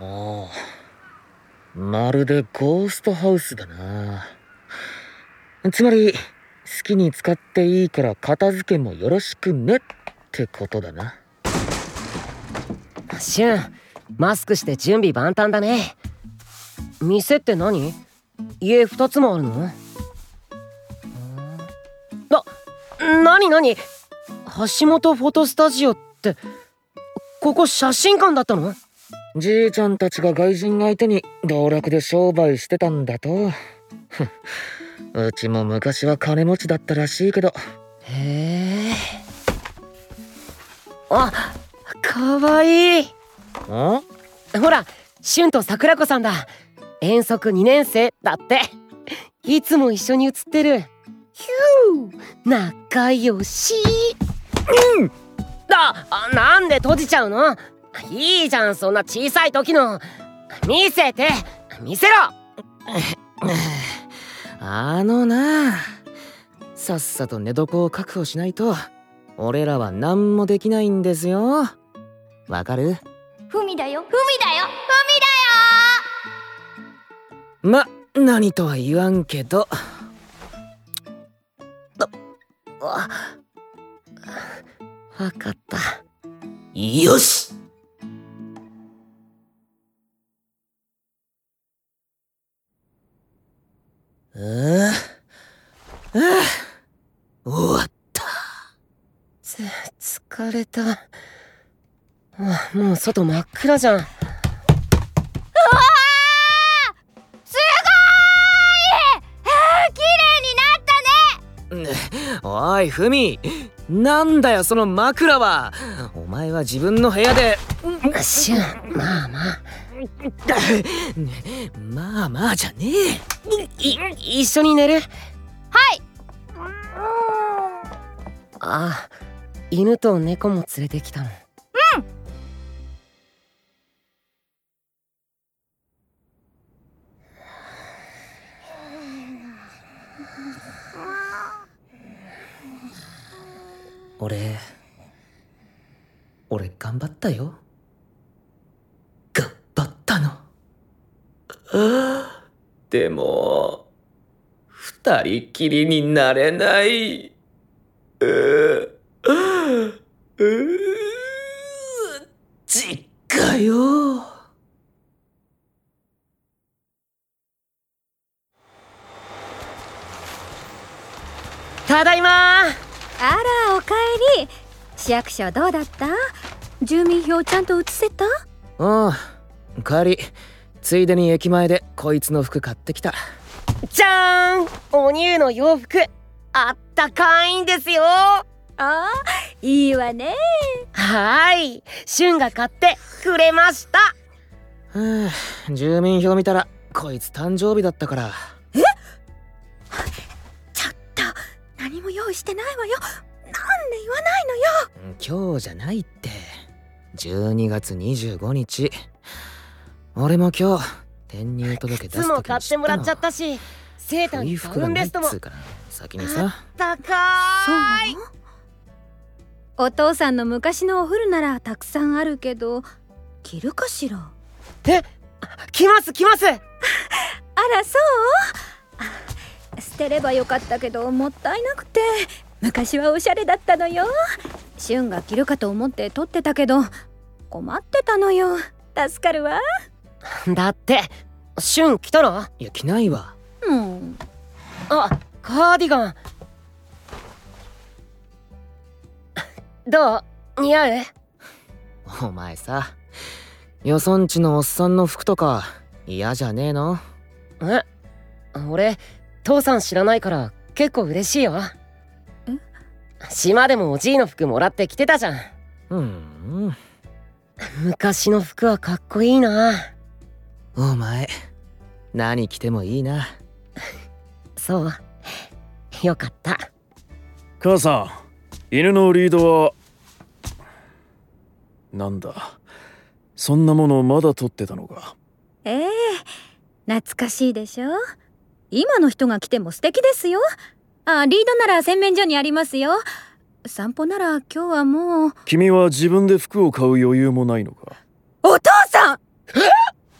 ああまるでゴーストハウスだな。つまり好きに使っていいから片付けもよろしくねってことだな。シュンマスクして準備万端だね。店って何？家2つもあるの？な、なになに橋本フォトスタジオってここ写真館だったの？じいちゃんたちが外人相手に道楽で商売してたんだと。うちも昔は金持ちだったらしいけど。へえあかわいい。ん？ほら俊と桜子さんだ。遠足2年生だって。いつも一緒に写ってる。ヒュー。仲良し。うん。だなんで閉じちゃうの？いいじゃんそんな小さい時の。見せて。見せろ。あのな。さっさと寝床を確保しないと俺らは何もできないんですよ。わかる？ふみだよ。ふみだよ。ふま何とは言わんけど。わ分かった。よしああああ終わった。つ疲れた。あもう外真っ暗じゃん。すごーい綺麗になったね!おいふみ。なんだよその枕は。お前は自分の部屋で。シュンまあまあまあまあじゃねい一緒に寝る？はい。あ犬と猫も連れてきたの。俺俺頑張ったよ頑張ったのでも二人きりになれない。ううう実家よ。ただいま。あらおかえり。市役所どうだった？住民票ちゃんと移せた？ああ帰りついでに駅前でこいつの服買ってきた。じゃーん。お乳の洋服。あったかいんですよ。はあいいわね。ーい。シュンが買ってくれました。はあ住民票見たらこいつ誕生日だったから。ちょっと何も用意してないわよ。なんで言わないのよ。今日じゃないって。12月25日俺も今日転入届出す時靴も買ってもらっちゃったししセーターにダウンベストも。先にさ。高い。のお父さんの昔のお風呂ならたくさんあるけど着るかしら？え来ます来ます。あらそう？あ捨てればよかったけどもったいなくて。昔はおしゃれだったのよ。シュンが着るかと思って取ってたけど困ってたのよ。助かるわ だってシュン来たら？いや着ないわ。うん。あカーディガン。どう？似合う？お前さよそんちのおっさんの服とか嫌じゃねえの？え俺父さん知らないから結構嬉しいよ。島でもおじいの服もらって着てたじゃん。うん。昔の服はかっこいいなお前何着てもいいな。そう。よかった。母さん犬のリードはなんだ？そんなものまだ取ってたのか？ええ懐かしいでしょ？今の人が来ても素敵ですよ。あリードなら洗面所にありますよ。散歩なら今日はもう。君は自分で服を買う余裕もないのか？お父さん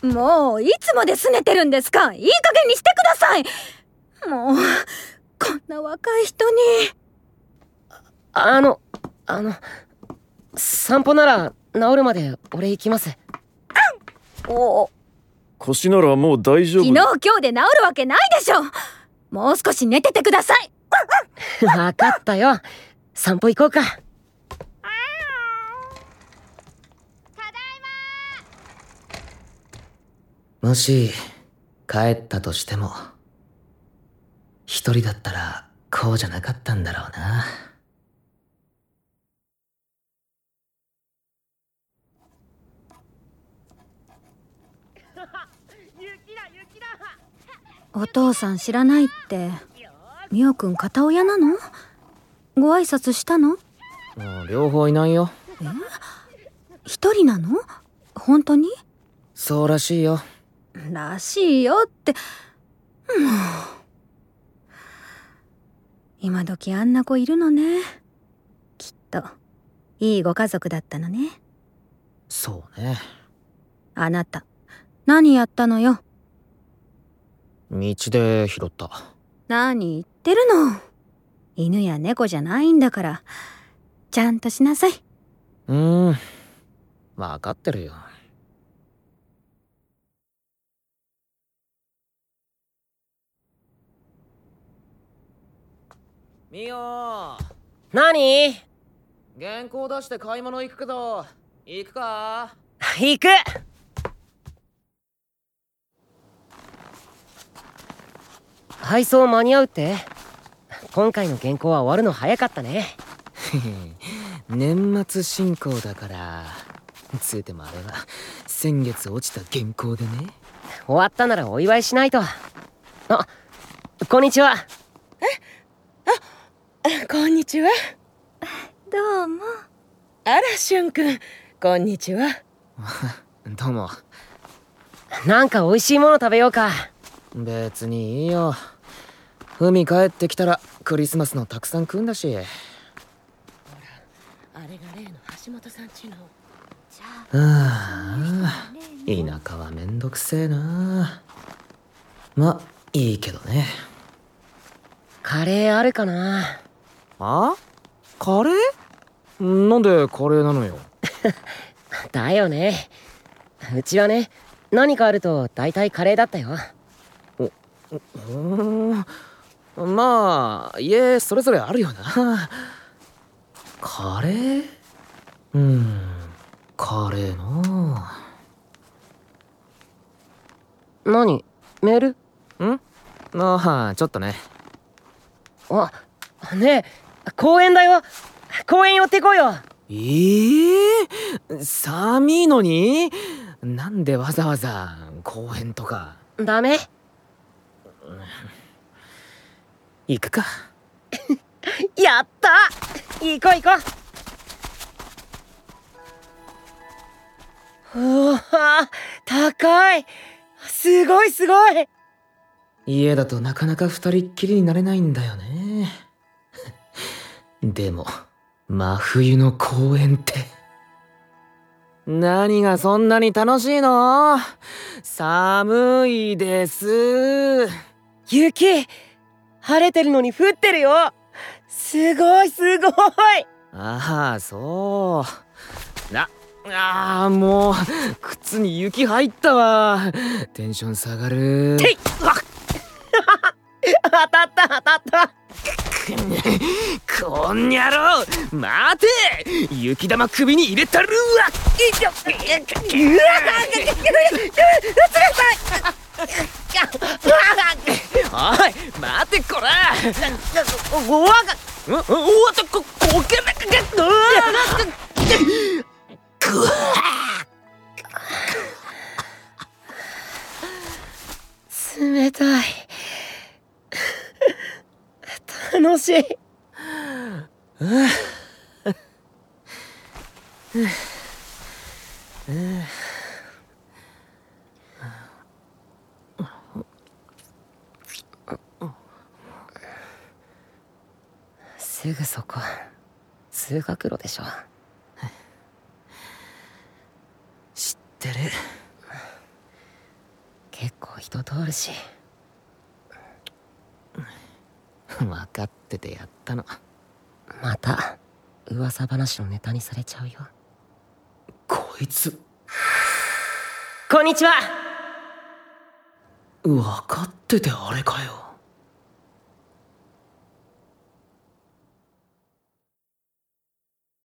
もういつまで拗ねてるんですか？いい加減にしてください！もうこんな若い人に。あのあの散歩なら治るまで俺行きます。お腰ならもう大丈夫。昨日今日で治るわけないでしょ！もう少し寝ててください！分かったよ。散歩行こうかもし帰ったとしても一人だったらこうじゃなかったんだろうな。お父さん知らないってみおくん片親なの？ご挨拶したの？もう両方いないよ。一人なの？本当に？そうらしいよらしいよって。もう今時あんな子いるのね。きっと。いいご家族だったのね。そうね。あなた。何やったのよ。道で拾った。何言ってるの。犬や猫じゃないんだから。ちゃんとしなさい。うーん。分かってるよみお何？原稿出して買い物行くけど行くか？行く。配送間に合うって？今回の原稿は終わるの早かったね。年末進行だからつうてもあれは先月落ちた原稿でね。終わったならお祝いしないと。あこんにちは。こんにちは。どうも。あら、しゅんくん。こんにちは。どうも。なんか美味しいもの食べようか。別にいいよ。海帰ってきたらクリスマスのたくさん食うんだし。あれが例の橋本さんちの。ああ田舎はめんどくせえな。まいいけどね。カレーあるかなあ？カレー？なんでカレーなのよ。だよね。うちはね何かあると大体カレーだったよ。うーんまあ家それぞれあるよな。カレー？うんカレーな。何？メール？ん？ああちょっとね。あねえ公園だよ。公園寄ってこいよ。ええ寒いのに？なんでわざわざ公園とか？ダメ。行くか。やった！行こう行こう。うわ高い。すごいすごい。家だとなかなか二人っきりになれないんだよねでも真冬の公園って。何がそんなに楽しいの？寒いです。雪晴れてるのに降ってるよ。すごいすごい。ああそう。なああもう靴に雪入ったわ。テンション下がる。てい 当たった当たった こんにゃろ待て雪玉首に入れたるわいっちょうわおい待てこらうわおおおっとここけなくわくわ冷たい楽しいすぐそこ。通学路でしょ。知ってる。人通るし。分かっててやったのまた噂話のネタにされちゃうよ。こいつ。こんにちは。分かっててあれかよ